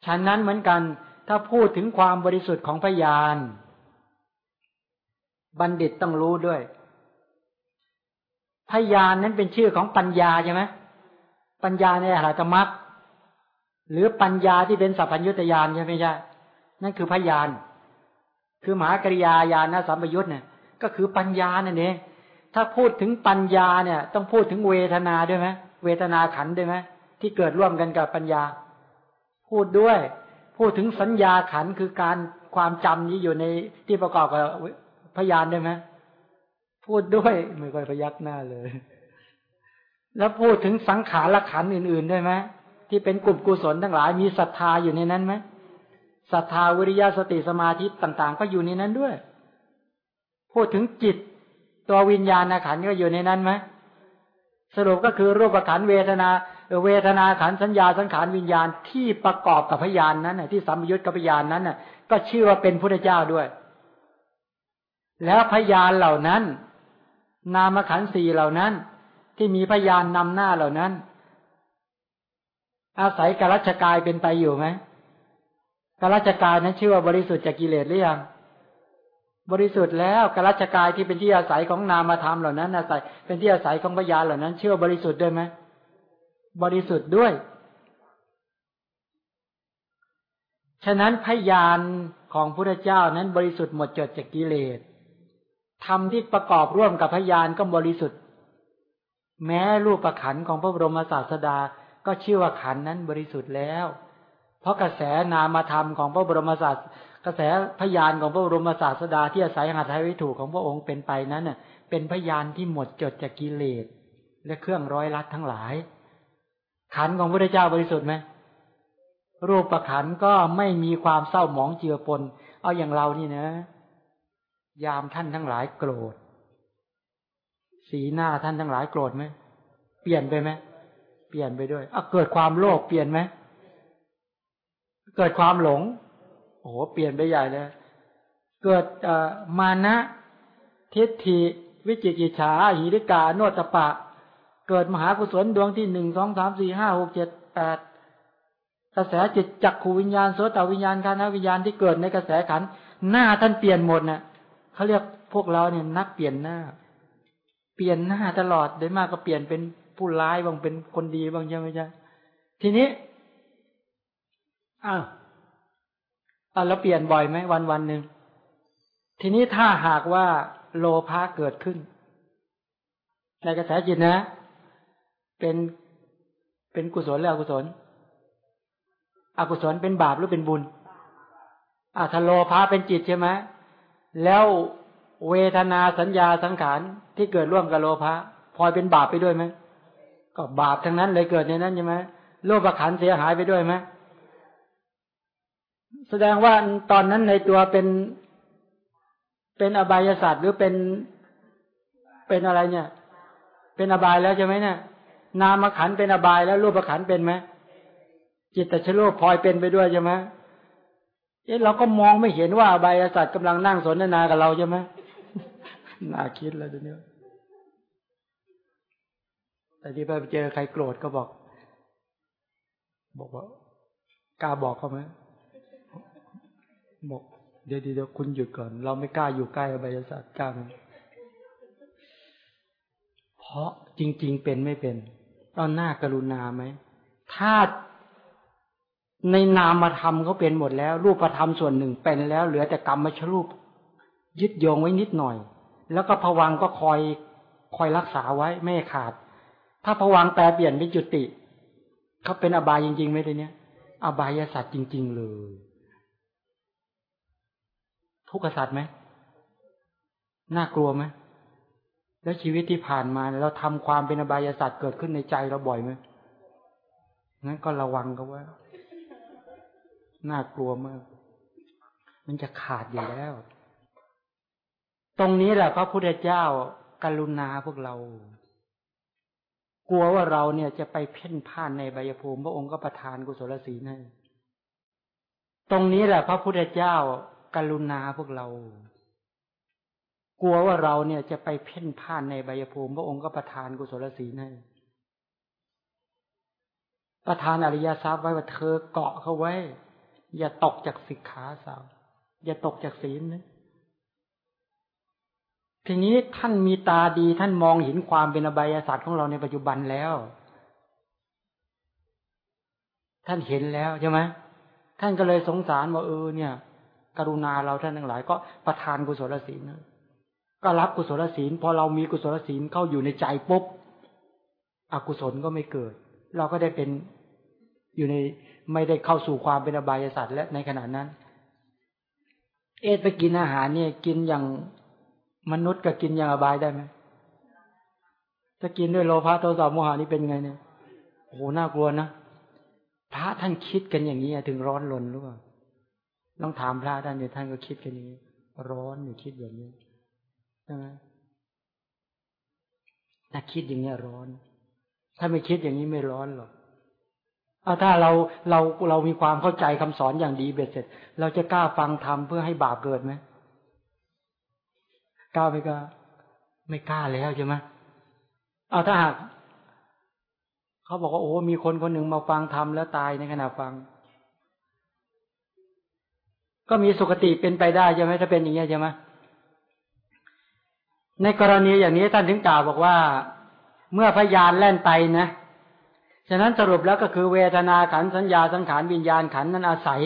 ชั้นนั้นเหมือนกัน ถ้าพูดถึงความบริสุทธิ์ของพยาน บัณฑิตต้องรู้ด้วย พยานนั้นเป็นชื่อของปัญญาใช่ไหมปัญญาในอรหัตมรรค หรือปัญญาที่เป็นสัพพัญญุตยานใช่ไหมใช่นั่นคือพยาน คือมหากริยาญาณสัมปยุตเนี่ยก็คือปัญญานั่นเองถ้าพูดถึงปัญญาเนี่ย ต้องพูดถึงเวทนาด้วยไหมเวทนาขันด้วยไหมที่เกิดร่วมกันกับปัญญา พูดด้วย พูดถึงสัญญาขันคือการความจำที่อยู่ในที่ประกอบกับพยานได้ไหมพูดด้วยไม่ค่อยพยักหน้าเลย แล้วพูดถึงสังขารขันอื่น ๆ ได้ไหม ที่เป็นกลุ่มกุศลทั้งหลาย มีศรัทธาอยู่ในนั้นไหมศรัทธาวิริยะสติสมาธิต่าง ๆ ก็อยู่ในนั้นด้วย พูดถึงจิต ตัววิญญาณขันก็อยู่ในนั้นไหมสรุปก็คือรูปขันเวทนา เวทนาขันสัญญาสังขารวิญญาณที่ประกอบกับพยานนั้นที่สัมยุญกับพยานนั้นก็ชื่อว่าเป็นพุทธเจ้าด้วย แล้วพยานเหล่านั้น นามขันสี่เหล่านั้น ที่มีพยานนำหน้าเหล่านั้น อาศัยกรัชกายเป็นไปอยู่ไหมกรัชกายนั้นชื่อว่าบริสุทธิ์จากกิเลสหรือยังบริสุทธิ์แล้วกรัชกายที่เป็นที่อาศัยของนามธรรมเหล่านั้นอาศัยเป็นที่อาศัยของพยานเหล่านั้น เชื่อบริสุทธิ์ด้วยไหมบริสุทธิ์ด้วย ฉะนั้นพยานของพระเจ้านั้นบริสุทธิ์หมดจดจากกิเลสธรรมที่ประกอบร่วมกับพยานก็บริสุทธิ์ แม้รูปประขันของพระบรมศาสดา ก็ชื่อว่าขันนั้นบริสุทธิ์แล้ว เพราะกระแสนามธรรมของพระบรมศาสกระแสพยานของพระบรมศาสดาที่อาศัยหัตถวิถูของพระองค์เป็นไปนั้นเน่ะ เป็นพยานที่หมดจดจากกิเลสและเครื่องร้อยลัดทั้งหลาย ขันของพระเจ้าบริสุทธิ์ไหมรูปประขันก็ไม่มีความเศร้าหมองเจือปน เอาอย่างเรานี่นะ ยามท่านทั้งหลายโกรธ สีหน้าท่านทั้งหลายโกรธไหมเปลี่ยนไปไหม ปลี่ยนไปด้วยอะเกิดความโลภเปลี่ยนไหม เกิดความหลง โอ้โห เปลี่ยนไปใหญ่เลย เกิดมานะ ทิฏฐิ วิจิกิจฉาหิริกา โนตปะ เกิดมหากุศลดวงที่หนึ่ง สอง สาม สี่ ห้า หก เจ็ด แปด กระแสจิตจักขูวิญญาณ โสตวิญญาณคานาวิญญาณที่เกิดในกระแสขัน หน้าท่านเปลี่ยนหมดนะ่ะเขาเรียกพวกเราเนี่ยนักเปลี่ยนหน้า เปลี่ยนหน้าตลอด โดยมากก็เปลี่ยนเป็น ผู้ร้ายบางเป็นคนดีบางใช่ไหมจ๊ะทีนี้อ้าวอ่าแล้วเปลี่ยนบ่อยไหมวันวันหนึ่งทีนี้ถ้าหากว่าโลภะเกิดขึ้น ในกระแสจิตนะ เป็นเป็นกุศลหรืออกุศล อกุศลเป็นบาปหรือเป็นบุญอ่าถ้าโลภะเป็นจิตใช่ไหมแล้วเวทนาสัญญาสังขารที่เกิดร่วมกับโลภะพลอยเป็นบาปไปด้วยไหม ก็บาปทั้งนั้นเลยเกิดในนั้นใช่ไหมโลภขันเสียหายไปด้วยไหมแสดงว่าตอนนั้นในตัวเป็นเป็นอบายศาสตร์หรือเป็นเป็นอะไรเนี่ย เป็นอบายแล้วใช่ไหมเนี่ยนามขันเป็นอบายแล้วรูปขันเป็นไหมจิตตชโลพลอยเป็นไปด้วยใช่ไหมเอ๊ะเราก็มองไม่เห็นว่าอบายศาสตร์กำลังนั่งสนทนากับเราใช่ไหมน่าคิดแล้วทีนี้ แต่ที่ไปเจอใครโกรธก็บอก บอกว่ากล้าบอกเขาไหมบอกเดี๋ยวเดี๋ยวคุณหยุดก่อน เราไม่กล้าอยู่ใกล้อบายศาสตร์กล้าไหมเพราะจริง ๆ เป็นไม่เป็นตอนหน้ากรุณาไหมถ้าในนามธรรมเขาเป็นหมดแล้ว รูปธรรมส่วนหนึ่งเป็นแล้ว เหลือแต่กรรมมชรูป ยึดโยงไว้นิดหน่อย แล้วก็ผวังก็คอยคอยรักษาไว้ไม่ขาด ถ้าผวังแปลเปลี่ยนเป็นจุติเขาเป็นอบายจริงๆไหมทีเนี้ย อบายศาสตว์จริง ๆ เลย ทุกขสัตว์ไหมน่ากลัวไหมแล้วชีวิตที่ผ่านมาเราทำความเป็นอบายศาสตว์เกิดขึ้นในใจเราบ่อยไหมงั้นก็ระวังก็ว่า น่ากลัวมาก มันจะขาดอยู่แล้ว ตรงนี้แหละพระพุทธเจ้ากรุณาพวกเรา กลัวว่าเราเนี่ยจะไปเพ่นพ่านในใบภูมิ พระองค์ก็ประทานกุศลศีลให้ ตรงนี้แหละพระพุทธเจ้ากรุณาพวกเรา กลัวว่าเราเนี่ยจะไปเพ่นพ่านในใบภูมิ พระองค์ก็ประทานกุศลศีลให้ประทานอริยทรัพย์ไว้ว่าเธอเกาะเขาไว้ อย่าตกจากสิกขาสาวอย่าตกจากศีลนะ ทีนี้ท่านมีตาดีท่านมองเห็นความเป็นอบายศาสตร์ของเราในปัจจุบันแล้ว ท่านเห็นแล้วใช่ไหมท่านก็เลยสงสารว่าเออเนี่ย กรุณาเราท่านทั้งหลาย ก็ประทานกุศลศีลก็รับกุศลศีลพอเรามีกุศลศีลเข้าอยู่ในใจปุ๊บอกุศลก็ไม่เกิด เราก็ได้เป็นอยู่ในไม่ได้เข้าสู่ความเป็นอบายศาสตว์และในขณะนั้น เอไปกินอาหารเนี่ย กินอย่าง มนุษย์กับกินยางอบายได้ไหมจะกินด้วยโลภะโทสะโมหะนี่เป็นไงเนี่ยโอ้โหน่ากลัวนะพระท่านคิดกันอย่างนี้ถึงร้อนรนหรือเปล่าลองถามพระท่านเดี๋ยวท่านก็คิดกันนี้ ร้อนอยู่คิดแบบนี้ใช่ไหมถ้าคิดอย่างนี้ร้อน ถ้าไม่คิดอย่างนี้ไม่ร้อนหรอกเอาถ้าเราเราเรามีความเข้าใจคำสอนอย่างดีเบ็ดเสร็จ เราจะกล้าฟังธรรมเพื่อให้บาปเกิดไหม กล้าไม่กล้าไม่กล้าแล้วใช่ไหมเอาถ้าหากเขาบอกว่าโอ้ มีคนคนหนึ่งมาฟังธรรมแล้วตายในขณะฟัง ก็มีสุคติเป็นไปได้ใช่ไหมถ้าเป็นอย่างนี้ใช่ไหมในกรณีอย่างนี้ท่านถึงกล่าวบอกว่า เมื่อพยานแล่นไปนะฉะนั้นสรุปแล้วก็คือเวทนาขันสัญญาสังขารวิญญาณขันนั้นอาศัย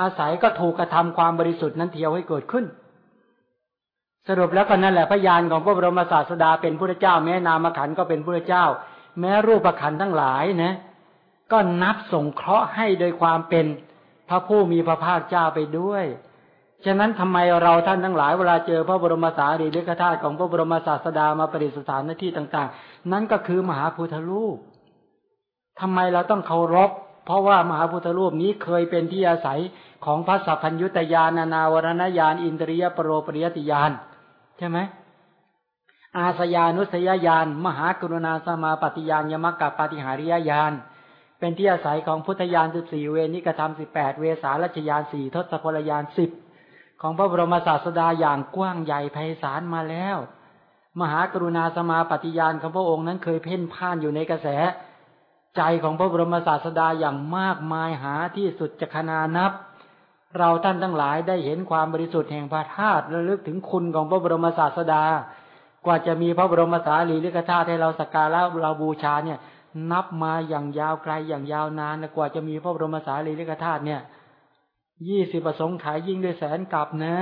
อาศัยก็ถูกกระทำความบริสุทธิ์นั้นเทียวให้เกิดขึ้น สรุปแล้วก็นั่นแหละพยานของพระบรมศาสดาเป็นพระเจ้า แม้นามขันก็เป็นพระเจ้า แม้รูปขันทั้งหลายนะ ก็นับส่งเคราะห์ให้โดยความเป็นพระผู้มีพระภาคเจ้าไปด้วยฉะนั้นทำไมเราท่านทั้งหลายเวลาเจอพระบรมสารีริกธาตุของพระบรมศาสดามาประดิษฐานในที่ต่าง ๆ นั่นก็คือมหาพุทธรูปทำไมเราต้องเคารพ เพราะว่ามหาพุทธรูปนี้เคยเป็นที่อาศัยของพระสัพพัญยุตยานานาวรณญาณอินทรียปรโรปริยติยาน ช่ไหมอาสยานุสยญาณมหากรุณาสมาปฏิญาณยมกับปฏิหาริยญาณเป็นที่อาศัยของพุทธญาณสิบสี่เวนิกธรรมสิบแปดเวสาลัชยานสี่ทศพลยานสิบของพระบรมศาสดาอย่างกว้างใหญ่ไพศาลมาแล้ว มหากรุณาสมาปฏิญาณของพระองค์นั้นเคยเพ่นพ่านอยู่ในกระแส ใจของพระบรมศาสดาอย่างมากมายหาที่สุดจะขนานับ เราท่านทั้งหลายได้เห็นความบริสุทธิ์แห่งพระธาตุระลึกถึงคุณของพระบรมศาสดา กว่าจะมีพระบรมสารีริกธาตุให้เราสักการะเราบูชาเนี่ย นับมาอย่างยาวไกลอย่างยาวนานกว่าจะมีพระบรมสารีริกธาตุเนี่ยยี่สิบประสงค์ขายยิ่งด้วยแสนกลับนะ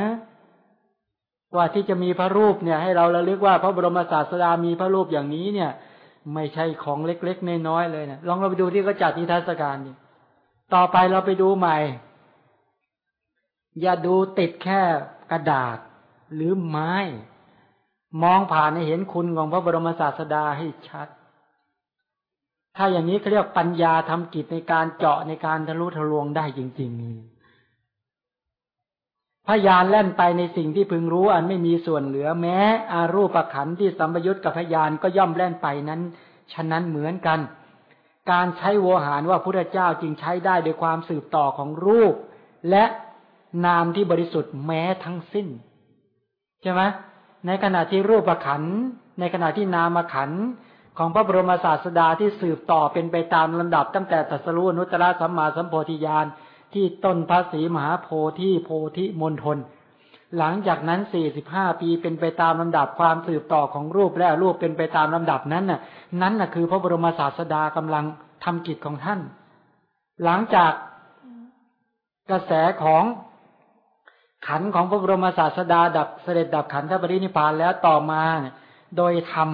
กว่าที่จะมีพระรูปเนี่ย ให้เราระลึกว่าพระบรมศาสดามีพระรูปอย่างนี้เนี่ย ไม่ใช่ของเล็กๆน้อยๆเลยนะลองเราไปดูที่เขาจัดนิทรรศการดิต่อไปเราไปดูใหม่ อย่าดูติดแค่กระดาษหรือไม้ มองผ่านให้เห็นคุณของพระบรมศาสดาให้ชัด ถ้าอย่างนี้เขาเรียกปัญญาทำกิจในการเจาะในการทะลุทะลวงได้จริง ๆ พยานแล่นไปในสิ่งที่พึงรู้อันไม่มีส่วนเหลือแม้ อารูปขันที่สัมปยุตกับพยานก็ย่อมแล่นไปนั้น ฉะนั้นเหมือนกัน การใช้โวหารว่าพระเจ้าจึงใช้ได้โดยความสืบต่อของรูป และ นามที่บริสุทธิ์แม้ทั้งสิ้นใช่ไหมในขณะที่รูปขัน ในขณะที่นามขันของพระบรมศาสดาที่สืบต่อเป็นไปตามลำดับตั้งแต่ตัสรู้นุตตรสัมมาสัมโพธิญาณที่ต้นพระศรีมหาโพธิโพธิมณฑลหลังจากนั้นสี่สิบห้าปีเป็นไปตามลำดับความสืบต่อของรูปและรูปเป็นไปตามลำดับนั้นน่ะ นั้นน่ะคือพระบรมศาสดากำลังทำกิจของท่าน หลังจากกระแสของ ขันของพระบรมศาสดาดับเสด็จดับขันธปรินิพานแล้วต่อมาโดยธรรม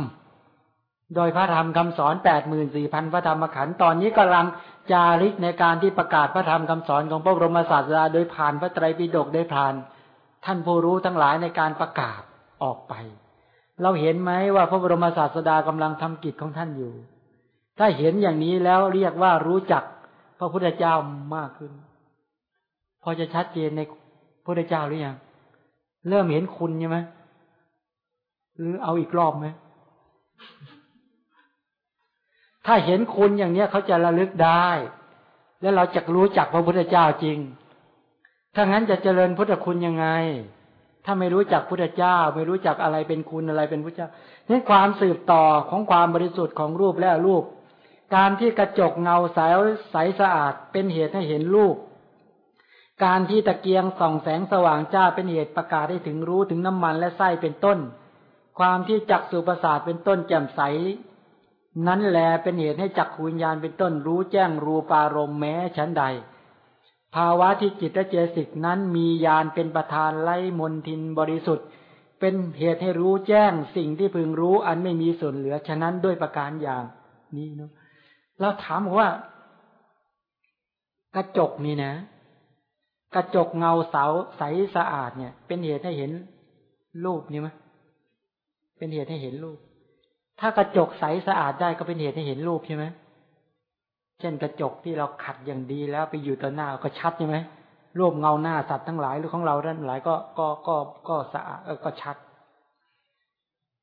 โดยพระธรรมคำสอนแปดหมื่นสี่พันพระธรรมขันธ์ตอนนี้กำลังจาริกในการที่ประกาศพระธรรมคำสอนของพระบรมศาสดาโดยผ่านพระไตรปิฎกได้ผ่าน ท่านผู้รู้ทั้งหลายในการประกาศออกไป เราเห็นไหมว่าพระบรมศาสดากำลังทำกิจของท่านอยู่ ถ้าเห็นอย่างนี้แล้วเรียกว่ารู้จักพระพุทธเจ้ามากขึ้น พอจะชัดเจนใน พระพุทธเจ้าหรือยัง เริ่มเห็นคุณใช่ไหมหรือเอาอีกรอบไหมถ้าเห็นคุณอย่างเนี้ยเขาจะระลึกได้ แล้วเราจะรู้จักพระพุทธเจ้าจริง ถ้างั้นจะเจริญพุทธคุณยังไง ถ้าไม่รู้จักพุทธเจ้า ไม่รู้จักอะไรเป็นคุณอะไรเป็นพุทธเจ้านี่ความสืบต่อของความบริสุทธิ์ของรูปและรูป การที่กระจกเงาใสใสสะอาดเป็นเหตุให้เห็นรูป การที่ตะเกียงส่องแสงสว่างจ้าเป็นเหตุประกาศให้ถึงรู้ถึงน้ำมันและไส้เป็นต้น ความที่จักสุประสาทเป็นต้นแจ่มใส นั้นแลเป็นเหตุให้จักขวิญญาณเป็นต้นรู้แจ้งรูปารมณ์แม้ชั้นใด ภาวะที่จิตและเจสิกนั้นมียานเป็นประธานไล่มนทินบริสุทธิ์ เป็นเหตุให้รู้แจ้งสิ่งที่พึงรู้อันไม่มีส่วนเหลือฉะนั้นด้วยประการอย่างนี้เนาะเราถามว่า กระจกนี่นะ กระจกเงาเสาใสสะอาดเนี่ย เป็นเหตุให้เห็นรูปนี่ไหมเป็นเหตุให้เห็นรูป ถ้ากระจกใสสะอาดได้ก็เป็นเหตุให้เห็นรูปใช่ไหมเช่นกระจกที่เราขัดอย่างดีแล้วไปอยู่ต่อหน้าก็ชัดใช่ไหมรูปเงาหน้าสัตว์ทั้งหลายหรือของเราท่านหลายก็ก็ก็ก็สะอาดก็ชัด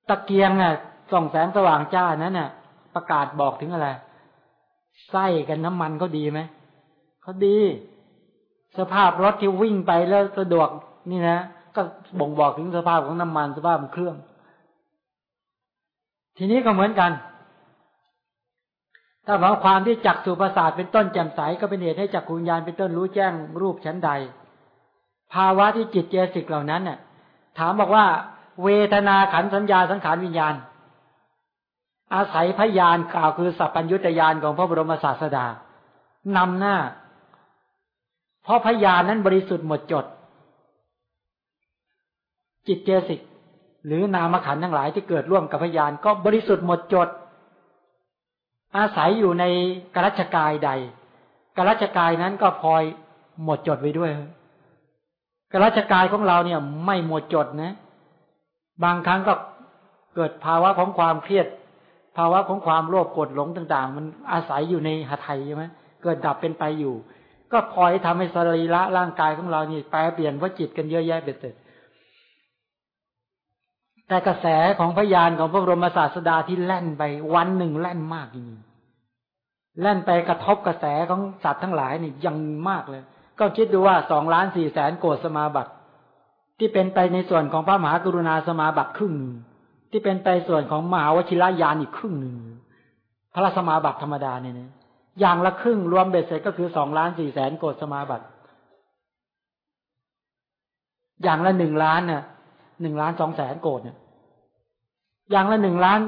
ตะเกียงน่ะส่องแสงสว่างจ้านั้นน่ะ ประกาศบอกถึงอะไรไส้กันน้ำมันเขาดีไหมเขาดี สภาพรถที่วิ่งไปแล้วสะดวกนี่นะก็บ่งบอกถึงสภาพของน้ำมันสภาพของเครื่อง ทีนี้ก็เหมือนกัน ถ้าบอกความที่จักสุประสาทเป็นต้นแจ่มใสก็เป็นเหตุให้จักขุญญาณเป็นต้นรู้แจ้งรูปชั้นใด ภาวะที่จิตเจสิกเหล่านั้นเนี่ยถามบอกว่า เวทนาขันสัญญาสังขารวิญญาณ อาศัยพยานกล่าวคือสัพพัญญุตยานของพระบรมศาสดานำหน้า เพราะพยานนั้นบริสุทธิ์หมดจด จิตเจสิกหรือนามขันทั้งหลายที่เกิดร่วมกับพยานก็บริสุทธิ์หมดจด อาศัยอยู่ในกรัชกายใดกรัชกายนั้นก็พลอยหมดจดไปด้วยกรัชกายของเราเนี่ย ไม่หมดจดนะ บางครั้งก็เกิดภาวะของความเครียด ภาวะของความโลภโกรดหลงต่าง ๆ มันอาศัยอยู่ในหทัยใช่ไหมเกิดดับเป็นไปอยู่ ก็พลอยทำให้สรีระร่างกายของเรานี่แปลเปลี่ยนว่าจิตกันเยอะแยะเบ็ดเสร็จแต่กระแสของพยานของพระบรมศาสดาที่แล่นไปวันหนึ่งแล่นมากจริงแล่นไปกระทบกระแสของสัตว์ทั้งหลายนี่ยังมากเลย ก็คิดดูว่าสองล้านสี่แสนโกดสมาบัติ ที่เป็นไปในส่วนของพระมหากรุณาสมาบัติครึ่งหนึ่งที่เป็นไปส่วนของมหาวชิรญาณอีกครึ่งหนึ่งผลสมาบัติธรรมดาเนี่ยนะ อย่างละครึ่งรวมเบ็ดเสร็จก็คือสองล้านสี่แสนโกฏิสมาบัติอย่างละหนึ่งล้านน่ะหนึ่งล้านสองแสนโกฏิเนี่ย อย่างละหนึ่งล้าน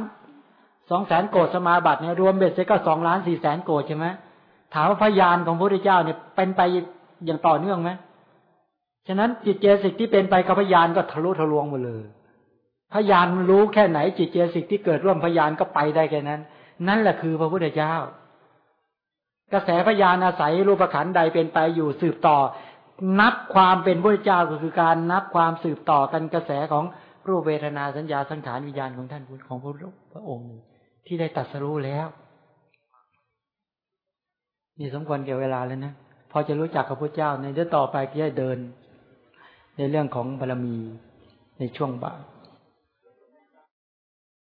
สองแสนโกฏิสมาบัติเนี่ยรวมเบ็ดเสร็จก็สองล้านสี่แสนโกฏิใช่ไหมถามว่าพระญาณของพระพุทธเจ้าเนี่ยเป็นไปอย่างต่อเนื่องไหมฉะนั้นจิตเจสิกที่เป็นไปกับพยานก็ทะลุทะลวงหมดเลยพยานรู้แค่ไหนจิตเจสิกที่เกิดร่วมพยานก็ไปได้แค่นั้น นั่นแหละคือพระพุทธเจ้า กระแสพยานอาศัยรูปขันใดเป็นไปอยู่สืบต่อ นับความเป็นพระเจ้าก็คือการนับความสืบต่อกันกระแสของรูปเวทนาสัญญาสังขารวิญญาณของท่านของพระพระองค์ที่ได้ตัดสรู้แล้วนี่สมควรเกี่ยวเวลาแล้วนะพอจะรู้จักกับพระเจ้าในเดี๋ยวต่อไปก็จะเดิน ในเรื่องของบารมีในช่วงบ่าย